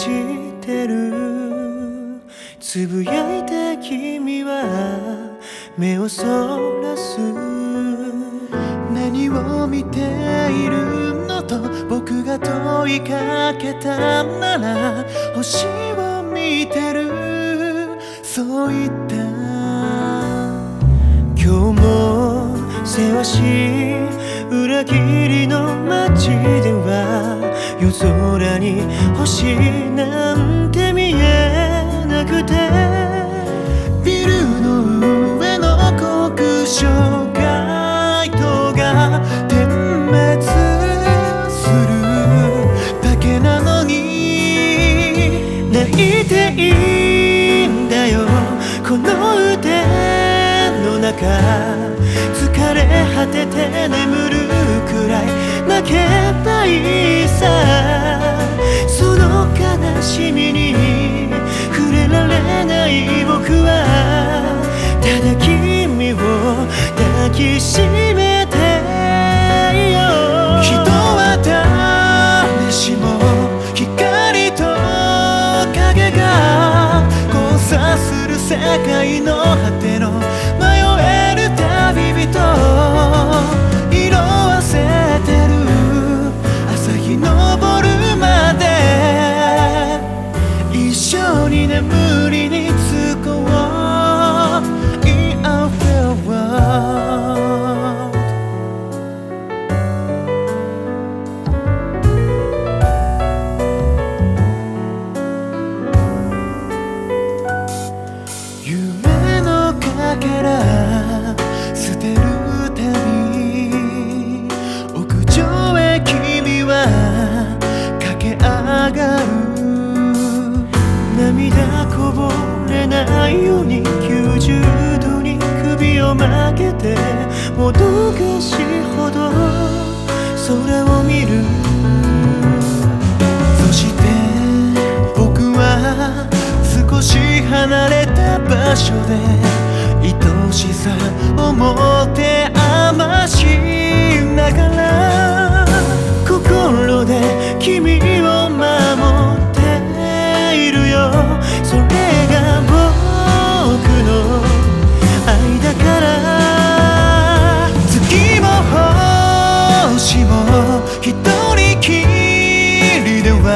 じてるつぶやいた君は目をそらす。何を見ているのと僕が問いかけたなら星を見てる。そう言った。今日もせわしい裏切りの街。いんだよ。この腕の中疲れ果てて眠るくらい。泣けばいいさ。その悲しみに触れられない僕は。ただ君を抱きしめ世界の果ての迷える旅人。から捨てるたび屋上へ君は駆け上がる。涙こぼれないように90度に首を曲げてもどかしほど。空を見る。そして僕は少し離れた場所で愛しさを持て余しながら心で君を守っているよそれが僕の。愛だから月も星も一人きりでは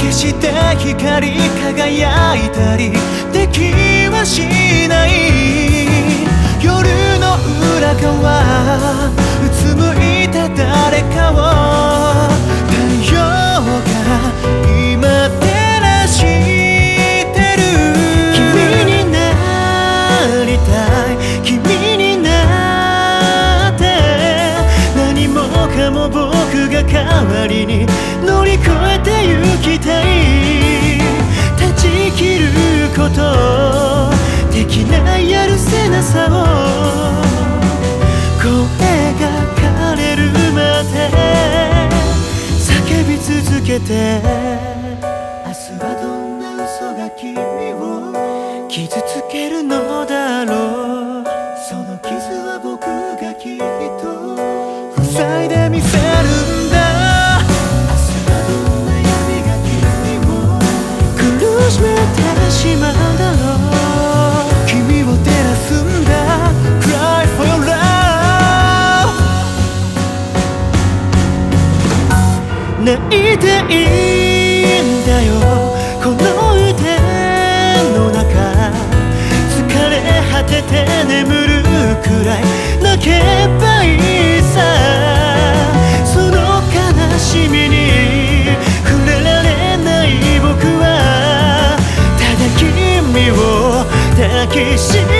決して光り輝いたりできはしない越えてゆきたい。断ち切ることできないやるせなさを。声が枯れるまで叫び続けて。明日はどんな嘘が君を傷つけるのだ。苦しめてしまうだろう。君を照らすんだ。Cry for your love. 泣いていいんだよ。この腕の中。疲れ果てて眠るくらい。泣けばいいさ。その悲しみに que se